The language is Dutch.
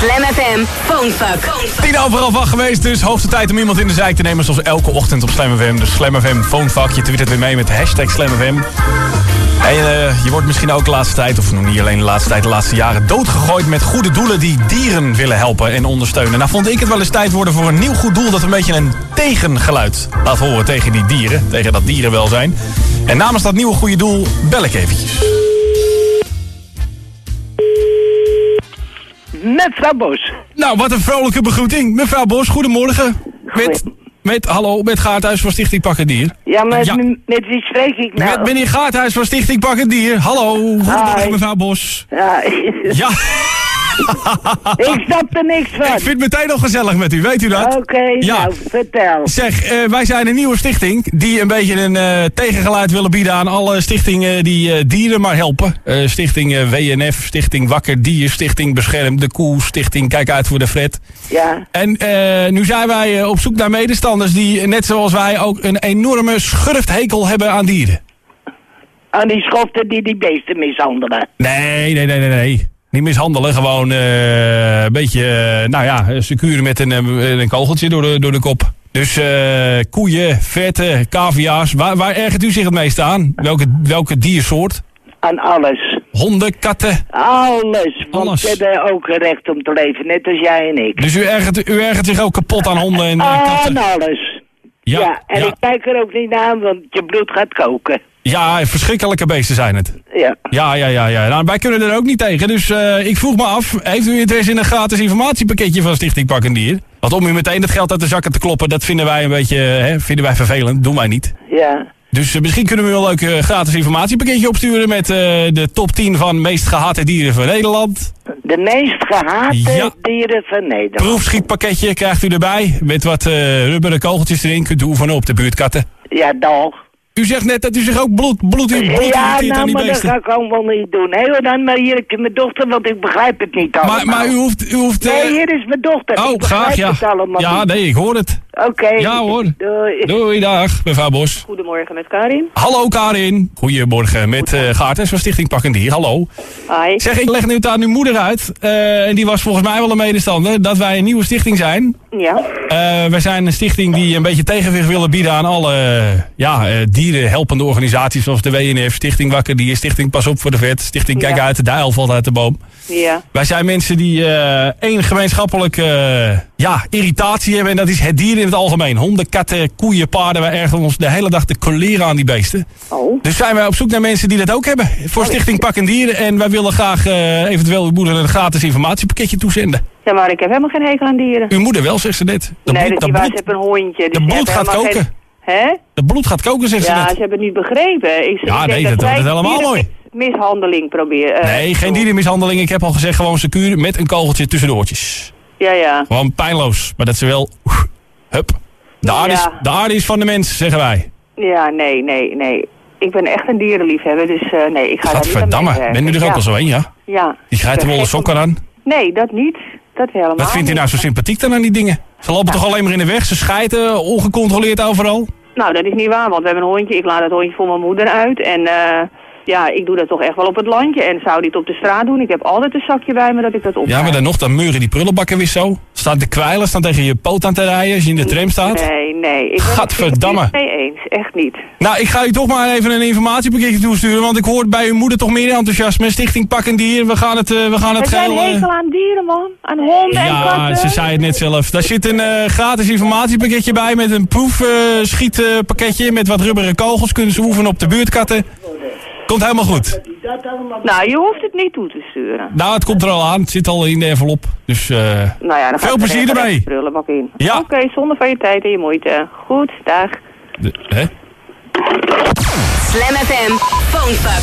Slam FM Phonefuck. Tien overal van geweest, dus hoogste tijd om iemand in de zijk te nemen zoals elke ochtend op Slam FM. Dus Slam FM Phonefuck, je twittert weer mee met hashtag Slam FM. En eh, je wordt misschien ook de laatste tijd, of niet alleen de laatste tijd, de laatste jaren, doodgegooid met goede doelen die dieren willen helpen en ondersteunen. Nou vond ik het wel eens tijd worden voor een nieuw goed doel dat een beetje een tegengeluid laat horen tegen die dieren, tegen dat dierenwelzijn. En namens dat nieuwe goede doel bel ik eventjes. Mevrouw Bos. Nou, wat een vrolijke begroeting. Mevrouw Bos, goedemorgen. Met, met, hallo, met Gaarthuis van Stichting Pak Dier. Ja, maar Ja. met wie spreek ik nou? Met meneer Gaarthuis van Stichting Pak Dier. Hallo, goedemorgen Hi. mevrouw Bos. Ja, Ja, ik snap er niks van. ik vind het meteen al gezellig met u, weet u dat? Oké, Ja. nou, vertel. Zeg, eh, wij zijn een nieuwe stichting die een beetje een eh, tegengeluid willen bieden aan alle stichtingen die eh, dieren maar helpen. Stichting WNF, Stichting Wakker Dier, Stichting Bescherm de Koe, Stichting Kijk uit voor de Fred. Ja, En nu zijn wij op zoek naar medestanders die, net zoals wij, ook een enorme schurfthekel hebben aan dieren. aan die schoften die die beesten mishandelen. Nee, nee, nee, nee, nee. Niet mishandelen, gewoon eh, een beetje, eh, nou ja, secuur met een, eh, een kogeltje door de, door de kop. Dus eh, koeien, vetten, cavia's, waar, waar ergert u zich het meest aan? Welke, welke diersoort? Aan alles. Honden, katten. Alles. Want Alles. ze hebben ook recht om te leven, net als jij en ik. Dus u ergert, u ergert zich ook kapot aan honden en eh, Aan katten? alles. Ja, Ja, en ja, ik kijk er ook niet aan, want je bloed gaat koken. Ja, verschrikkelijke beesten zijn het. Ja. Ja, ja, ja, ja. Nou, wij kunnen er ook niet tegen. Dus eh, ik vroeg me af, heeft u interesse in een gratis informatiepakketje van Stichting Pak en Dier? Want om u meteen het geld uit de zakken te kloppen, dat vinden wij een beetje hè, vinden wij vervelend. Doen wij niet. Ja. Dus eh, misschien kunnen we wel een leuk eh, gratis informatiepakketje opsturen met eh, de top 10 van meest gehate dieren van Nederland. De meest gehate Ja. dieren van Nederland. Proefschietpakketje krijgt u erbij met wat eh, rubberen kogeltjes erin. Kunt u oefenen op de buurtkatten. Ja, dag. U zegt net dat u zich ook bloed, bloed, bloed Ja, aan nou, die maar dat ga ik allemaal niet doen. Hé, hoor dan maar hier mijn dochter, want ik begrijp het niet allemaal. Maar, maar u hoeft... U hoeft eh, Nee, hier is mijn dochter. Oh, graag, ja. Ja, niet. nee, ik hoor het. Oké. Ja, hoor. Doei. Doei, dag, mevrouw Bos. Goedemorgen met Karin. Hallo Karin. Goedemorgen, met eh Gaartens van Stichting Pak en Dier. Hallo. Hi. Zeg, ik leg nu het aan uw moeder uit. eh, en die was volgens mij wel een medestander. Dat wij een nieuwe stichting zijn. Ja. Eh, wij zijn een stichting die een beetje tegenwicht willen bieden aan alle ja, dierenhelpende organisaties. Zoals de WNF, Stichting Wakker Dier, Stichting Pas Op voor de Vet. Stichting Kijk Ja. uit, de uil valt uit de boom. Ja. Wij zijn mensen die één gemeenschappelijke ja, irritatie hebben. En dat is het dier in het algemeen. Honden, katten, koeien, paarden. Wij ergeren ons de hele dag te colleren aan die beesten. Oh. Dus zijn wij op zoek naar mensen die dat ook hebben. Voor Stichting Pak en Dieren. En wij willen graag eh, eventueel uw moeder een gratis informatiepakketje toezenden. Ja, maar ik heb helemaal geen hekel aan dieren. Uw moeder wel, zegt ze net. De nee, bloed, dat de hebben een hondje. de dus ze bloed gaat koken. geen- Hè? De bloed gaat koken, zegt ze Ja, net. ze hebben het niet begrepen. Ik, Ja, ik nee, dat- dat is helemaal mooi. Mishandeling proberen. eh, Nee, geen dierenmishandeling. Ik heb al gezegd gewoon secuur met een kogeltje tussen de oortjes. Ja, ja. Gewoon pijnloos. Maar dat ze wel... Hup. De is, is van de mens, zeggen wij. Ja, nee, nee, nee. Ik ben echt een dierenliefhebber, dus eh, nee, ik ga daar niet aan meewerken. Ben u er ook ja. al zo een, ja? Ja. Die Ik ben gek sokken aan. Nee, dat niet. Dat helemaal Wat vindt u nou zo sympathiek dan aan die dingen? Ze lopen toch alleen maar in de weg? Ze schijten ongecontroleerd overal? Nou, dat is niet waar, want we hebben een hondje. Ik laat het hondje voor mijn moeder uit. En eh, ja, ik doe dat toch echt wel op het landje. En zou dit op de straat doen? Ik heb altijd een zakje bij me dat ik dat op. Ja, maar dan nog, dan meuren die prullenbakken weer zo. Staan de kwijlen, staan tegen je poot aan te rijden als je in de tram staat. Nee, nee. Ik ben Gadverdamme. het er niet mee eens. Echt niet. Nou, ik ga u toch maar even een informatiepakketje toesturen, want ik hoor bij uw moeder toch meer enthousiasme. Stichting Pak en Dier, we gaan het, eh, we gaan het Het zijn eh, aan dieren, man. Aan honden en Ja, katten. ze zei het net zelf. Daar zit een eh, gratis informatiepakketje bij met een proefschietpakketje met wat rubberen kogels. Kunnen ze oefenen op de buurtkatten. Komt helemaal goed. Nou, je hoeft het niet toe te sturen. Nou, het komt er al aan. Het zit al in de envelop. Dus eh, Nou ja, dan Veel er plezier ermee. prullenbak in. Ja. Oké, zonder van je tijd en je moeite. Goed, dag. de- hè? Slam FM Phonefuck.